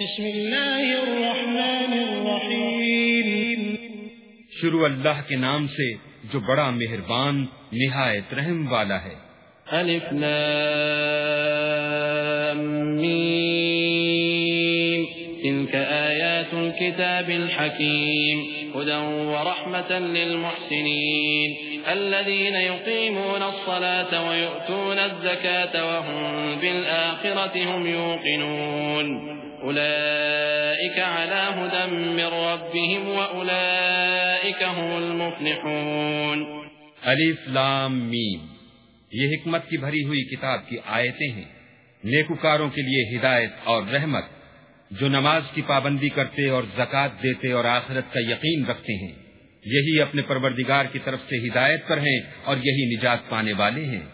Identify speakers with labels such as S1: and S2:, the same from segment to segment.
S1: بسم اللہ الرحمن الرحیم
S2: شروع اللہ کے نام سے جو بڑا مہربان نہایت رحم والا ہے۔
S1: الف لام میم۔ تلك آیات الكتاب الحکیم هدى ورحمة للمحسنين الذين يقيمون الصلاة ويؤتون الزكاة وهم بالآخرة هم يوقنون أولئك على هدى من ربهم وأولئك هم المفلحون
S2: الف لام میم یہ حکمت کی بھری ہوئی کتاب کی آیتیں ہیں۔ نیکوکاروں کے لیے ہدایت اور رحمت جو نماز کی پابندی کرتے اور زکوٰۃ دیتے اور آخرت کا یقین رکھتے ہیں۔ یہی اپنے پروردگار کی طرف سے ہدایت پر ہیں اور یہی نجات پانے والے ہیں۔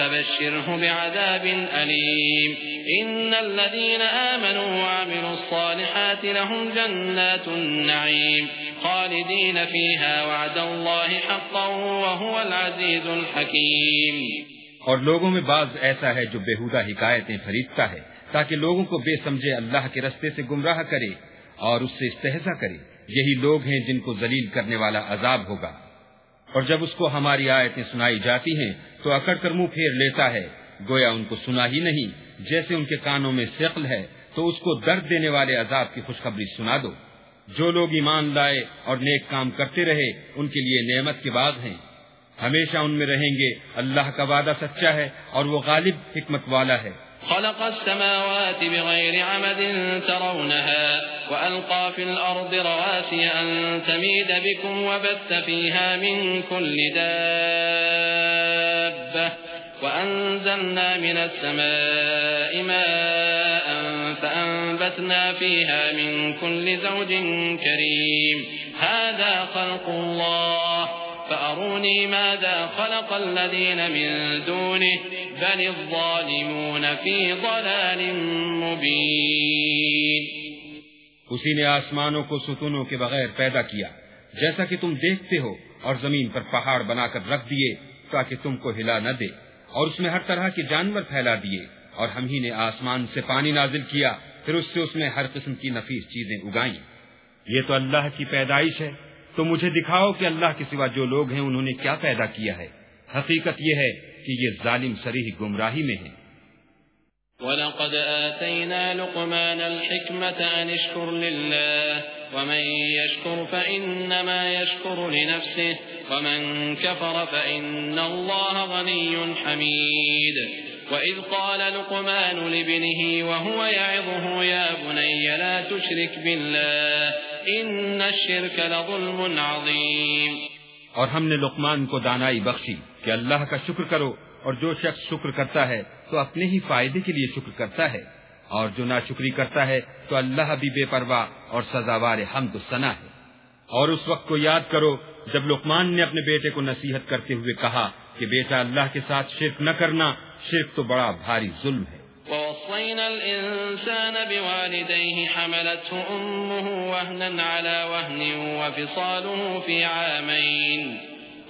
S1: فبشره بعذاب أليم. إن الذين آمنوا وعملوا الصالحات لهم جنات النعيم. خالدين فيها وعد الله حقا وهو العزيز الحكيم.
S2: اور لوگوں میں بعض ایسا ہے جو بےحودہ حکایتیں خریدتا ہے، تاکہ لوگوں کو بے سمجھے اللہ کے رستے سے گمراہ کرے اور اس سے استحصا کرے۔ یہی لوگ ہیں جن کو ذلیل کرنے والا عذاب ہوگا۔ اور جب اس کو ہماری آیتیں سنائی جاتی ہیں تو اکڑ کر منہ پھیر لیتا ہے۔ گویا ان کو سنا ہی نہیں۔ جیسے ان کے کانوں میں سقل ہے، تو اس کو درد دینے والے عذاب کی خوشخبری سنا دو۔ جو لوگ ایمان لائے اور نیک کام کرتے رہے، ان کے لیے نعمت کے بعد ہیں۔ ہمیشہ ان میں رہیں گے۔ اللہ کا وعدہ سچا ہے اور وہ غالب حکمت والا ہے۔
S1: خلق السماوات بغير عمد ترونها وألقى في الأرض رواسي أن تميد بكم وبث فيها من كل دابة وأنزلنا من السماء ماء فأنبتنا فيها من كل زوج كريم. هذا خلق الله. فأروني ماذا خلق الذين من دونه بل الظالمون في ضلال مبين.
S2: اسی نے آسمانوں کو ستونوں کے بغیر پیدا کیا۔ جیسا کہ تم دیکھتے ہو اور زمین پر پہاڑ بنا کر رکھ دیے تاکہ تم کو ہلا نہ دے، اور اس میں ہر طرح کے جانور پھیلا دیے، اور ہم ہی نے آسمان سے پانی نازل کیا، پھر اس سے اس میں ہر قسم کی نفیس چیزیں اگائیں۔ یہ تو اللہ کی پیدائش ہے۔ تو مجھے دکھاؤ کہ اللہ کے سوا جو لوگ ہیں، انہوں نے کیا پیدا کیا ہے؟ حقیقت یہ ہے کہ یہ ظالم سریح گمراہی میں ہیں
S1: وَلَقَدْ آتَيْنَا لُقْمَانَ الْحِكْمَةَ أَنِ اشْكُرْ لِلَّهِ وَمَنْ يَشْكُرْ فَإِنَّمَا يَشْكُرُ لِنَفْسِهِ وَمَنْ كَفَرَ فَإِنَّ اللَّهَ غَنِيٌّ حَمِيدٌ وَإِذْ قَالَ لُقْمَانُ لِابْنِهِ وَهُوَ يَعِظُهُ يَا بُنَيَّ لَا تُشْرِكْ بِاللَّهِ إِنَّ الشِّرْكَ لَظُلْمٌ عَظِيمٌ۔
S2: اور ہم نے لقمان کو دانائی بخشی۔ کہ اللہ کا شکر کرو اور جو شخص شکر کرتا ہے تو اپنے ہی فائدے کے لیے شکر کرتا ہے اور جو ناشکری کرتا ہے تو اللہ بھی بے پرواہ اور سزاوار حمد سنا ہے۔ اور اس وقت کو یاد کرو جب لقمان نے اپنے بیٹے کو نصیحت کرتے ہوئے کہا کہ بیٹا اللہ کے ساتھ شرک نہ کرنا، شرک تو بڑا بھاری ظلم ہے۔
S1: ووصينا الإنسان بوالديه حملته أمه وهنا على وهن وفصاله في عامين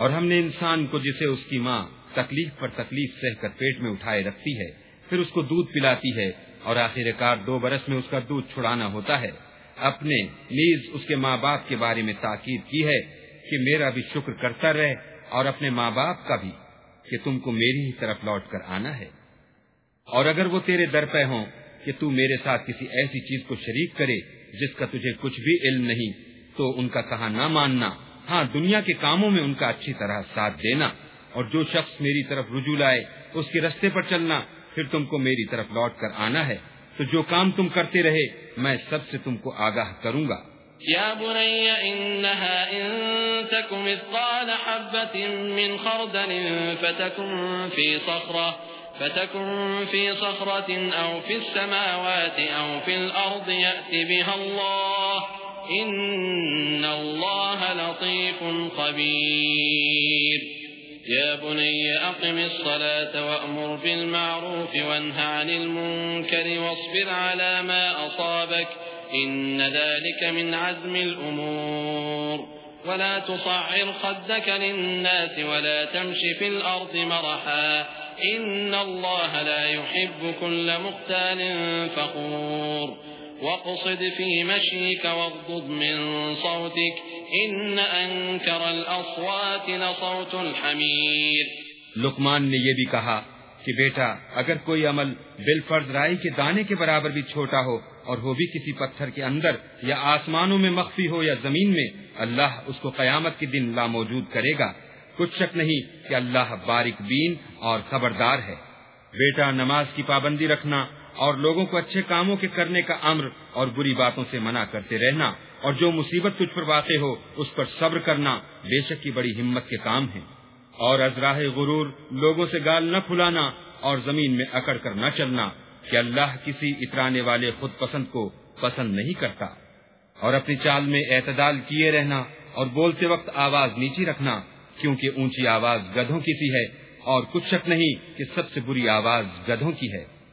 S2: اور ہم نے انسان کو جسے اس کی ماں تکلیف پر تکلیف سہ کر پیٹ میں اٹھائے رکھتی ہے، پھر اس کو دودھ پلاتی ہے اور آخر کار دو برس میں اس کا دودھ چھڑانا ہوتا ہے۔ اپنے نیز اس کے ماں باپ کے بارے میں تاکید کی ہے کہ میرا بھی شکر کرتا رہے اور اپنے ماں باپ کا بھی کہ تم کو میری ہی طرف لوٹ کر آنا ہے۔ اور اگر وہ تیرے در پہ ہوں کہ تو میرے ساتھ کسی ایسی چیز کو شریک کرے جس کا تجھے کچھ بھی علم نہیں، تو ان کا کہا نہ ماننا۔ ہاں دنیا کے کاموں میں ان کا اچھی طرح ساتھ دینا اور جو شخص میری طرف رجوع لائے، اس کے رستے پر چلنا، پھر تم کو میری طرف لوٹ کر آنا ہے۔ تو جو کام تم کرتے رہے، میں سب سے تم کو آگاہ کروں گا۔
S1: يا بني إنها إن تك مثقال حبة من خردل فتكن في صخرة فتكن في صخرة أو في السماوات أو في الأرض يأتي بها الله إن الله لطيف خبير. يا بني أقم الصلاة وأمر بالمعروف وانهى عن المنكر واصبر على ما أصابك، إن ذلك من عزم الأمور. ولا تصعر خدك للناس ولا تمشي في الأرض مرحا، إن الله لا يحب كل مختال فخور. واقصد في مشيك واغضض من صوتك إن أنكر الأصوات لصوت الحمير
S2: لقمان نے یہ بھی کہا کہ بیٹا، اگر کوئی عمل بالفرض رائی کے دانے کے برابر بھی چھوٹا ہو اور ہو بھی کسی پتھر کے اندر یا آسمانوں میں مخفی ہو یا زمین میں، اللہ اس کو قیامت کے دن لا موجود کرے گا۔ کچھ شک نہیں کہ اللہ بارک بین اور خبردار ہے۔ بیٹا، نماز کی پابندی رکھنا اور لوگوں کو اچھے کاموں کے کرنے کا امر اور بری باتوں سے منع کرتے رہنا اور جو مصیبت تجھ پر واقع ہو، اس پر صبر کرنا بے شک کی بڑی ہمت کے کام ہے اور ازراہ غرور لوگوں سے گال نہ پھلانا اور زمین میں اکڑ کر نہ چلنا کہ اللہ کسی اترانے والے خود پسند کو پسند نہیں کرتا۔ اور اپنی چال میں اعتدال کیے رہنا اور بولتے وقت آواز نیچی رکھنا، کیونکہ اونچی آواز گدھوں کی سی ہے، اور کچھ شک نہیں کہ سب سے بری آواز گدھوں کی ہے۔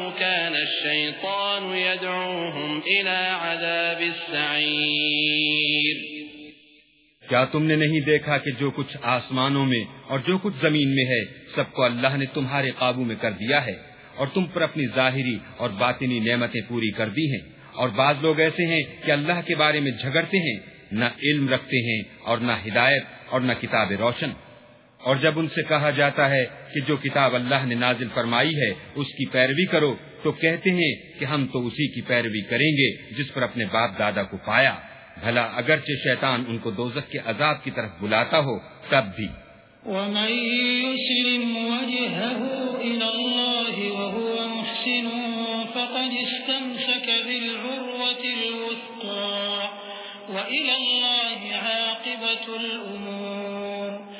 S1: أولو كان الشيطان يدعوهم إلى عذاب السعير۔
S2: کیا تم نے نہیں دیکھا کہ جو کچھ آسمانوں میں اور جو کچھ زمین میں ہے، سب کو اللہ نے تمہارے قابو میں کر دیا ہے۔ اور تم پر اپنی ظاہری اور باطنی نعمتیں پوری کر دی ہیں۔ اور بعض لوگ ایسے ہیں کہ اللہ کے بارے میں جھگڑتے ہیں، نہ علم رکھتے ہیں اور نہ ہدایت اور نہ کتاب روشن۔ اور جب ان سے کہا جاتا ہے کہ جو کتاب اللہ نے نازل فرمائی ہے، اس کی پیروی کرو، تو کہتے ہیں کہ ہم تو اسی کی پیروی کریں گے جس پر اپنے باپ دادا کو پایا۔ بھلا اگرچہ شیطان ان کو دوزخ کے عذاب کی طرف بلاتا ہو، تب بھی۔
S3: ومن يسلم وجهه إلى الله وهو محسن فقد استمسك بالعروة الوثقى وإلى الله عاقبة الأمور۔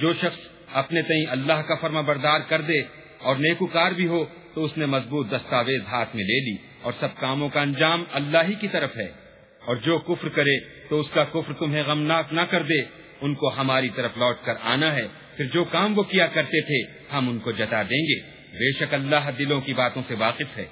S2: جو شخص اپنے تئیں اللہ کا فرما بردار کر دے اور نیکوکار بھی ہو تو اس نے مضبوط دستاویز ہاتھ میں لے لی اور سب کاموں کا انجام اللہ ہی کی طرف ہے۔ اور جو کفر کرے تو اس کا کفر تمہیں غمناک نہ کر دے۔ ان کو ہماری طرف لوٹ کر آنا ہے۔ پھر جو کام وہ کیا کرتے تھے، ہم ان کو جتا دیں گے۔ بے شک اللہ دلوں کی باتوں سے واقف ہے۔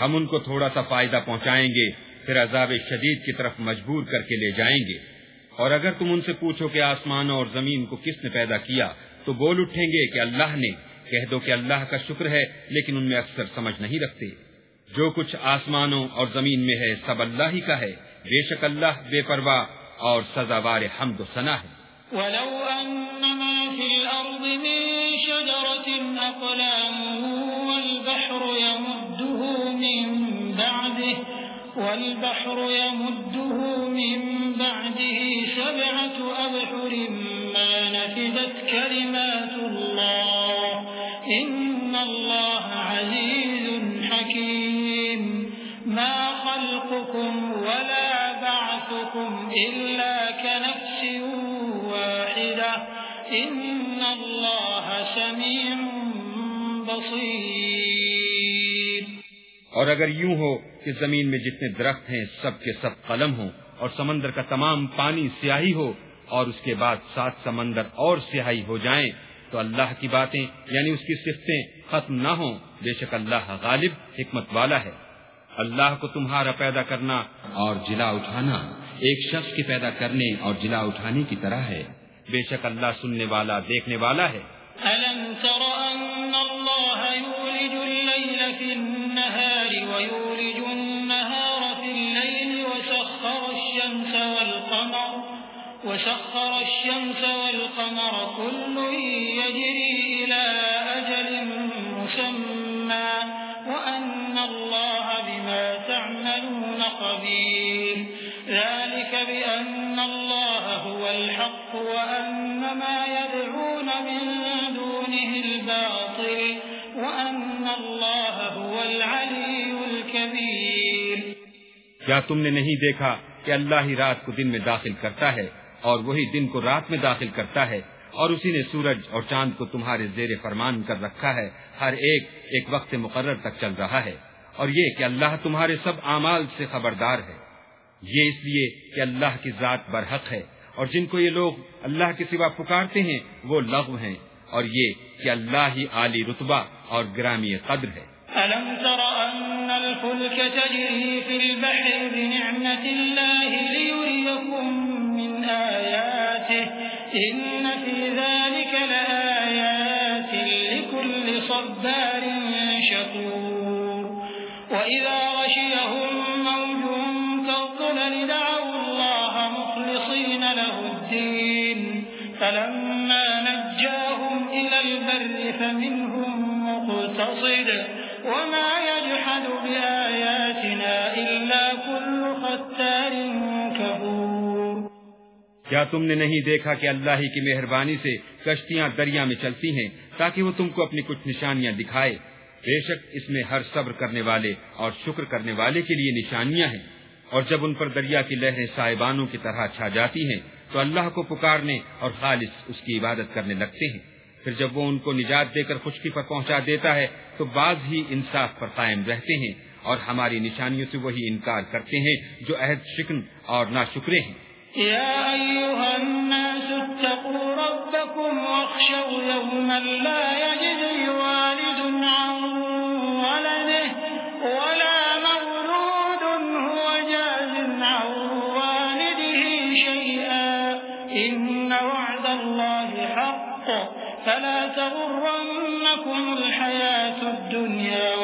S2: ہم ان کو تھوڑا سا فائدہ پہنچائیں گے، پھر عذاب شدید کی طرف مجبور کر کے لے جائیں گے۔ اور اگر تم ان سے پوچھو کہ آسمانوں اور زمین کو کس نے پیدا کیا، تو بول اٹھیں گے کہ اللہ نے۔ کہہ دو کہ اللہ کا شکر ہے، لیکن ان میں اکثر سمجھ نہیں رکھتے۔ جو کچھ آسمانوں اور زمین میں ہے، سب اللہ ہی کا ہے۔ بے شک اللہ بے پرواہ اور سزاوار حمد و ثنا ہے۔
S3: ولو أنما في الأرض من شجرة أقلام والبحر يمده من بعد والبحر يمده من بعده أبحر ما نفدت كلمات الله. إن الله عزيز حكيم. ما خلقكم ولا بعثكم إلا كنفس واحدة. إن الله سميع بصير.
S2: اور اگر یوں ہو کہ زمین میں جتنے درخت ہیں، سب کے سب قلم ہوں اور سمندر کا تمام پانی سیاہی ہو اور اس کے بعد سات سمندر اور سیاہی ہو جائیں تو اللہ کی باتیں یعنی اس کی صفتیں ختم نہ ہوں۔ بے شک اللہ غالب، حکمت والا ہے۔ اللہ کو تمہارا پیدا کرنا اور جلا اٹھانا ایک شخص کے پیدا کرنے اور جلا اٹھانے کی طرح ہے۔ بے شک اللہ سننے والا، دیکھنے والا ہے۔
S3: تر في النهار ويولج النهار في الليل وسخر الشمس وسخر الشمس والقمر كل يجري إلى أجل مسمى، وأن الله بما تعملون خبير. ذلك بأن الله هو الحق، وأن ما يدعون من دونه الباطل، وأن الله هو العلي الكبير.
S2: کیا تم نے نہیں دیکھا کہ اللہ ہی رات کو دن میں داخل کرتا ہے؟ اور وہی دن کو رات میں داخل کرتا ہے اور اسی نے سورج اور چاند کو تمہارے زیر فرمان کر رکھا ہے۔ ہر ایک ایک وقت مقرر تک چل رہا ہے۔ اور یہ کہ اللہ تمہارے سب اعمال سے خبردار ہے۔ یہ اس لیے کہ اللہ کی ذات برحق ہے۔ اور جن کو یہ لوگ اللہ کے سوا پکارتے ہیں، وہ لغو ہیں۔ اور یہ کہ اللہ ہی عالی رتبہ اور گرامی قدر ہے۔
S3: ألم تر أن الفلك تجري في البحر بنعمة الله ليريكم آياته إن في ذلك لآيات لكل صبار شكور. وإذا غشيهم موج كالظلل دعوا الله مخلصين له الدين. فلما نجاهم إلى البر فمنهم مقتصد. وما يجحد بآياتنا
S2: کیا تم نے نہیں دیکھا کہ اللہ ہی کی مہربانی سے کشتیاں دریا میں چلتی ہیں تاکہ وہ تم کو اپنی کچھ نشانیاں دکھائے؟ بے شک اس میں ہر صبر کرنے والے اور شکر کرنے والے کے لیے نشانیاں ہیں۔ اور جب ان پر دریا کی لہریں صاحبانوں کی طرح چھا جاتی ہیں، تو اللہ کو پکارنے اور خالص اس کی عبادت کرنے لگتے ہیں۔ پھر جب وہ ان کو نجات دے کر خشکی پر پہنچا دیتا ہے، تو بعض ہی انصاف پر قائم رہتے ہیں اور ہماری نشانیوں سے وہی انکار کرتے ہیں جو عہد، شکن اور نہ شکرے ہیں۔
S3: يا أيها الناس اتقوا ربكم واخشوا يوما لا يجزي والد عن ولده ولا مولود هو جاز عن والده شيئا. إن وعد الله حق. فلا تغرنكم الحياة الدنيا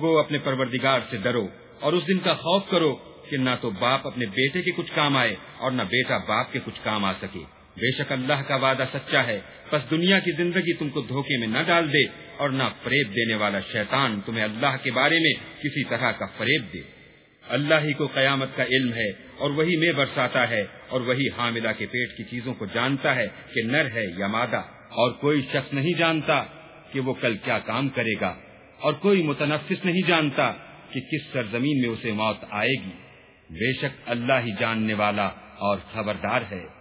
S2: لوگوں اپنے پروردگار سے ڈرو اور اس دن کا خوف کرو کہ نہ تو باپ اپنے بیٹے کے کچھ کام آئے اور نہ بیٹا باپ کے کچھ کام آ سکے۔ بے شک اللہ کا وعدہ سچا ہے۔ بس دنیا کی زندگی تم کو دھوکے میں نہ ڈال دے اور نہ فریب دینے والا شیطان تمہیں اللہ کے بارے میں کسی طرح کا فریب دے۔ اللہ ہی کو قیامت کا علم ہے اور وہی میں برساتا ہے اور وہی حاملہ کے پیٹ کی چیزوں کو جانتا ہے کہ نر ہے یا مادہ۔ اور کوئی شخص نہیں جانتا کہ وہ کل کیا کام کرے گا۔ اور کوئی متنفس نہیں جانتا کہ کس سرزمین میں اسے موت آئے گی۔ بے شک اللہ ہی جاننے والا اور خبردار ہے۔